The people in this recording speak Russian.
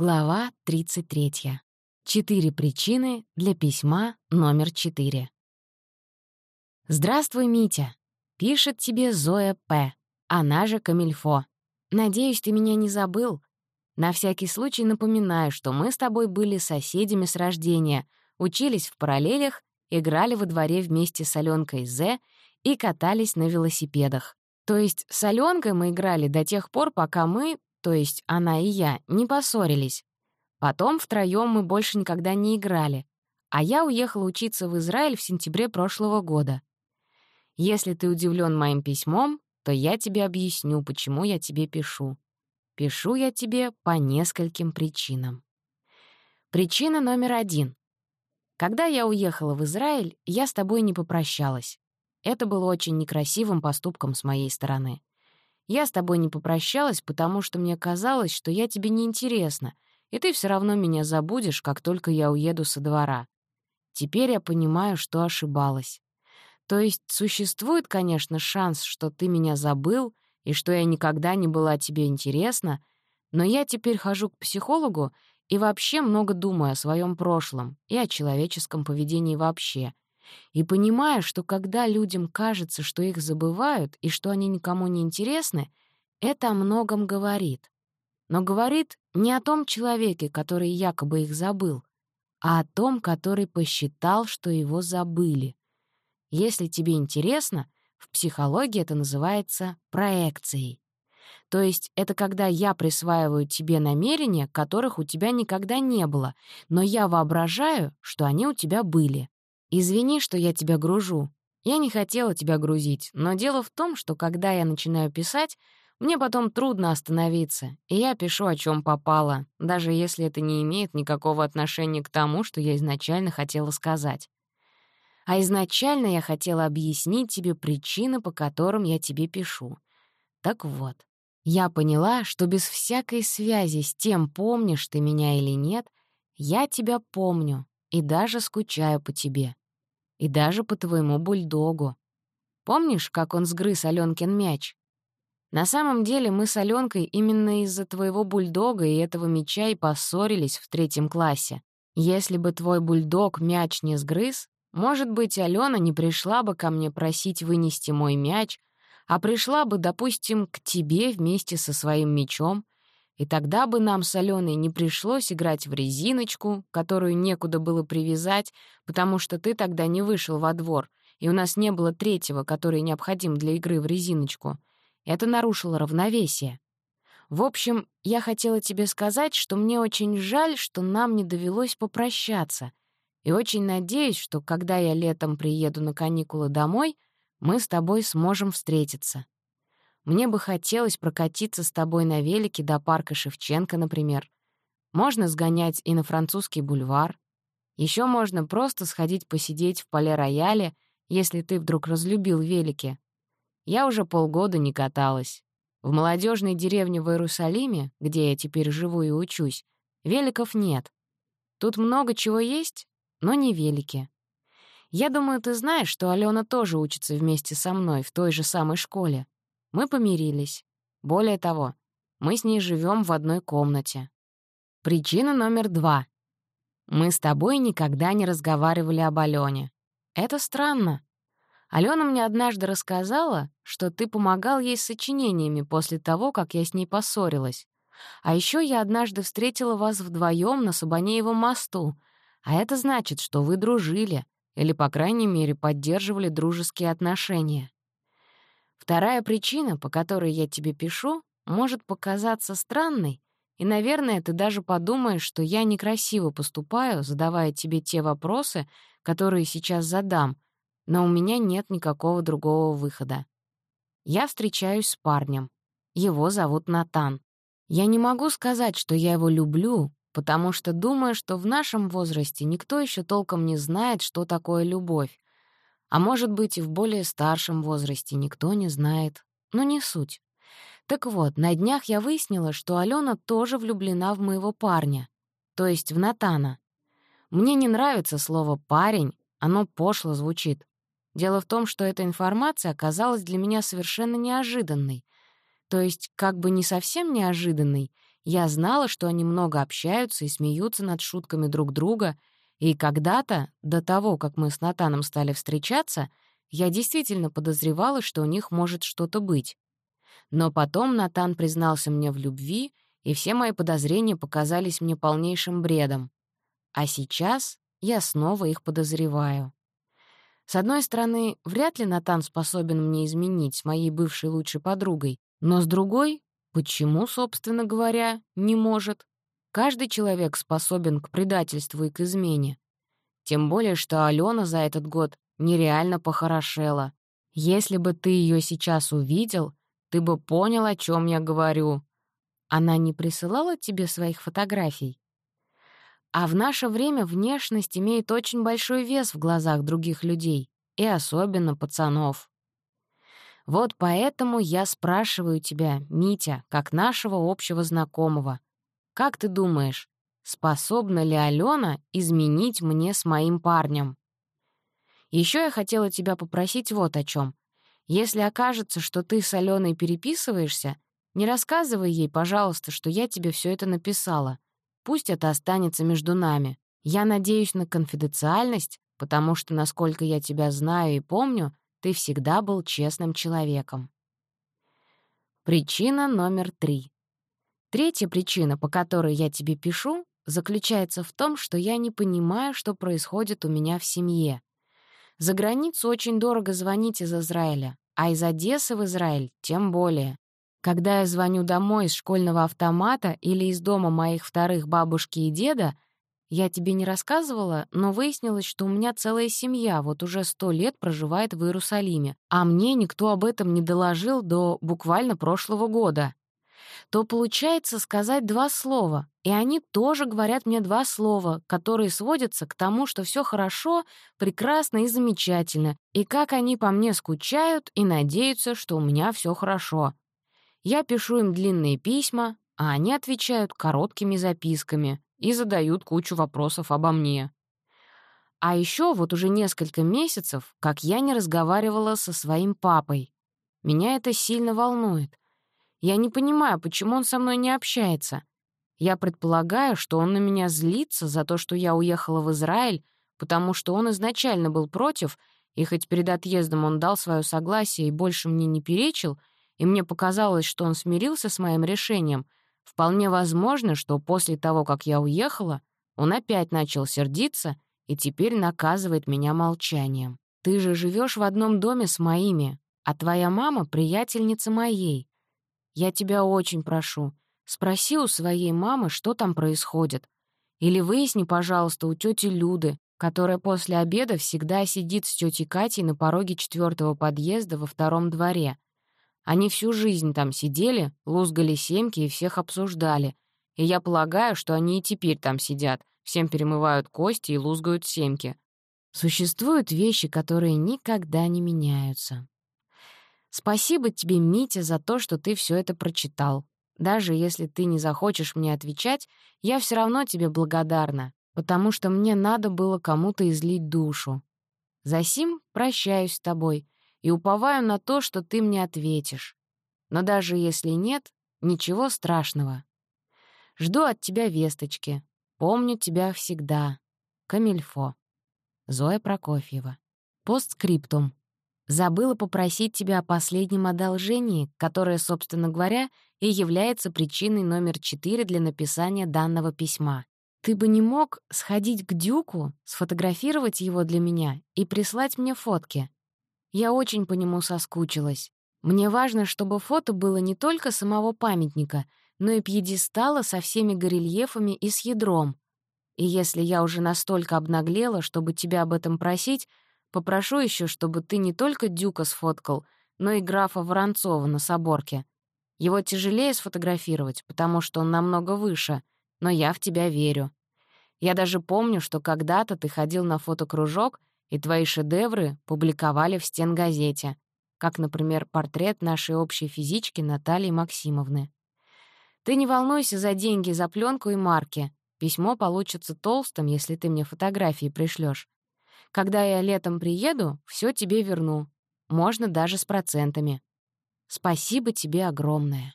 Глава 33. Четыре причины для письма номер четыре. «Здравствуй, Митя!» — пишет тебе Зоя П., она же Камильфо. «Надеюсь, ты меня не забыл. На всякий случай напоминаю, что мы с тобой были соседями с рождения, учились в параллелях, играли во дворе вместе с Аленкой З и катались на велосипедах. То есть с Аленкой мы играли до тех пор, пока мы, то есть она и я, не поссорились. Потом втроём мы больше никогда не играли, а я уехала учиться в Израиль в сентябре прошлого года. Если ты удивлен моим письмом, то я тебе объясню, почему я тебе пишу. Пишу я тебе по нескольким причинам. Причина номер один. Когда я уехала в Израиль, я с тобой не попрощалась. Это было очень некрасивым поступком с моей стороны. Я с тобой не попрощалась, потому что мне казалось, что я тебе неинтересна, и ты все равно меня забудешь, как только я уеду со двора. Теперь я понимаю, что ошибалась. То есть существует, конечно, шанс, что ты меня забыл и что я никогда не была тебе интересна, но я теперь хожу к психологу и вообще много думаю о своем прошлом и о человеческом поведении вообще — и понимая, что когда людям кажется, что их забывают и что они никому не интересны, это о многом говорит. Но говорит не о том человеке, который якобы их забыл, а о том, который посчитал, что его забыли. Если тебе интересно, в психологии это называется проекцией. То есть это когда я присваиваю тебе намерения, которых у тебя никогда не было, но я воображаю, что они у тебя были. «Извини, что я тебя гружу. Я не хотела тебя грузить, но дело в том, что когда я начинаю писать, мне потом трудно остановиться, и я пишу, о чем попало, даже если это не имеет никакого отношения к тому, что я изначально хотела сказать. А изначально я хотела объяснить тебе причины, по которым я тебе пишу. Так вот, я поняла, что без всякой связи с тем, помнишь ты меня или нет, я тебя помню и даже скучаю по тебе. И даже по твоему бульдогу. Помнишь, как он сгрыз Алёнкин мяч? На самом деле мы с Алёнкой именно из-за твоего бульдога и этого мяча и поссорились в третьем классе. Если бы твой бульдог мяч не сгрыз, может быть, Алена не пришла бы ко мне просить вынести мой мяч, а пришла бы, допустим, к тебе вместе со своим мячом — и тогда бы нам с Аленой не пришлось играть в резиночку, которую некуда было привязать, потому что ты тогда не вышел во двор, и у нас не было третьего, который необходим для игры в резиночку. Это нарушило равновесие. В общем, я хотела тебе сказать, что мне очень жаль, что нам не довелось попрощаться, и очень надеюсь, что когда я летом приеду на каникулы домой, мы с тобой сможем встретиться. Мне бы хотелось прокатиться с тобой на велике до парка Шевченко, например. Можно сгонять и на французский бульвар. Еще можно просто сходить посидеть в поле-рояле, если ты вдруг разлюбил велики. Я уже полгода не каталась. В молодежной деревне в Иерусалиме, где я теперь живу и учусь, великов нет. Тут много чего есть, но не велики. Я думаю, ты знаешь, что Алена тоже учится вместе со мной в той же самой школе. Мы помирились. Более того, мы с ней живем в одной комнате. Причина номер два. Мы с тобой никогда не разговаривали об Алене. Это странно. Алена мне однажды рассказала, что ты помогал ей с сочинениями после того, как я с ней поссорилась. А еще я однажды встретила вас вдвоем на Сабанеевом мосту, а это значит, что вы дружили или, по крайней мере, поддерживали дружеские отношения. Вторая причина, по которой я тебе пишу, может показаться странной, и, наверное, ты даже подумаешь, что я некрасиво поступаю, задавая тебе те вопросы, которые сейчас задам, но у меня нет никакого другого выхода. Я встречаюсь с парнем. Его зовут Натан. Я не могу сказать, что я его люблю, потому что думаю, что в нашем возрасте никто еще толком не знает, что такое любовь, а может быть, и в более старшем возрасте никто не знает. Но не суть. Так вот, на днях я выяснила, что Алена тоже влюблена в моего парня, то есть в Натана. Мне не нравится слово «парень», оно пошло звучит. Дело в том, что эта информация оказалась для меня совершенно неожиданной. То есть, как бы не совсем неожиданной, Я знала, что они много общаются и смеются над шутками друг друга, и когда-то, до того, как мы с Натаном стали встречаться, я действительно подозревала, что у них может что-то быть. Но потом Натан признался мне в любви, и все мои подозрения показались мне полнейшим бредом. А сейчас я снова их подозреваю. С одной стороны, вряд ли Натан способен мне изменить с моей бывшей лучшей подругой, но с другой, почему, собственно говоря, не может? Каждый человек способен к предательству и к измене. Тем более, что Алена за этот год нереально похорошела. Если бы ты ее сейчас увидел, ты бы понял, о чем я говорю. Она не присылала тебе своих фотографий? А в наше время внешность имеет очень большой вес в глазах других людей, и особенно пацанов. Вот поэтому я спрашиваю тебя, Митя, как нашего общего знакомого. Как ты думаешь, способна ли Алена изменить мне с моим парнем? Еще я хотела тебя попросить вот о чем. Если окажется, что ты с Аленой переписываешься, не рассказывай ей, пожалуйста, что я тебе все это написала. Пусть это останется между нами. Я надеюсь на конфиденциальность, потому что, насколько я тебя знаю и помню, ты всегда был честным человеком. Причина номер три. Третья причина, по которой я тебе пишу, заключается в том, что я не понимаю, что происходит у меня в семье. За границу очень дорого звонить из Израиля, а из Одессы в Израиль тем более. Когда я звоню домой из школьного автомата или из дома моих вторых бабушки и деда, я тебе не рассказывала, но выяснилось, что у меня целая семья вот уже сто лет проживает в Иерусалиме, а мне никто об этом не доложил до буквально прошлого года то получается сказать два слова, и они тоже говорят мне два слова, которые сводятся к тому, что все хорошо, прекрасно и замечательно, и как они по мне скучают и надеются, что у меня все хорошо. Я пишу им длинные письма, а они отвечают короткими записками и задают кучу вопросов обо мне. А еще вот уже несколько месяцев, как я не разговаривала со своим папой. Меня это сильно волнует. Я не понимаю, почему он со мной не общается. Я предполагаю, что он на меня злится за то, что я уехала в Израиль, потому что он изначально был против, и хоть перед отъездом он дал свое согласие и больше мне не перечил, и мне показалось, что он смирился с моим решением, вполне возможно, что после того, как я уехала, он опять начал сердиться и теперь наказывает меня молчанием. Ты же живешь в одном доме с моими, а твоя мама — приятельница моей. Я тебя очень прошу, спроси у своей мамы, что там происходит. Или выясни, пожалуйста, у тети Люды, которая после обеда всегда сидит с тетей Катей на пороге четвертого подъезда во втором дворе. Они всю жизнь там сидели, лузгали семки и всех обсуждали. И я полагаю, что они и теперь там сидят, всем перемывают кости и лузгают семки. Существуют вещи, которые никогда не меняются. Спасибо тебе, Митя, за то, что ты все это прочитал. Даже если ты не захочешь мне отвечать, я все равно тебе благодарна, потому что мне надо было кому-то излить душу. Засим прощаюсь с тобой и уповаю на то, что ты мне ответишь. Но даже если нет, ничего страшного. Жду от тебя весточки. Помню тебя всегда. Камильфо. Зоя Прокофьева. Постскриптум. Забыла попросить тебя о последнем одолжении, которое, собственно говоря, и является причиной номер четыре для написания данного письма. Ты бы не мог сходить к Дюку, сфотографировать его для меня и прислать мне фотки? Я очень по нему соскучилась. Мне важно, чтобы фото было не только самого памятника, но и пьедестала со всеми горельефами и с ядром. И если я уже настолько обнаглела, чтобы тебя об этом просить, Попрошу еще, чтобы ты не только Дюка сфоткал, но и графа Воронцова на соборке. Его тяжелее сфотографировать, потому что он намного выше, но я в тебя верю. Я даже помню, что когда-то ты ходил на фотокружок, и твои шедевры публиковали в стенгазете, как, например, портрет нашей общей физички Натальи Максимовны. Ты не волнуйся за деньги за пленку и марки. Письмо получится толстым, если ты мне фотографии пришлешь. Когда я летом приеду, все тебе верну. Можно даже с процентами. Спасибо тебе огромное.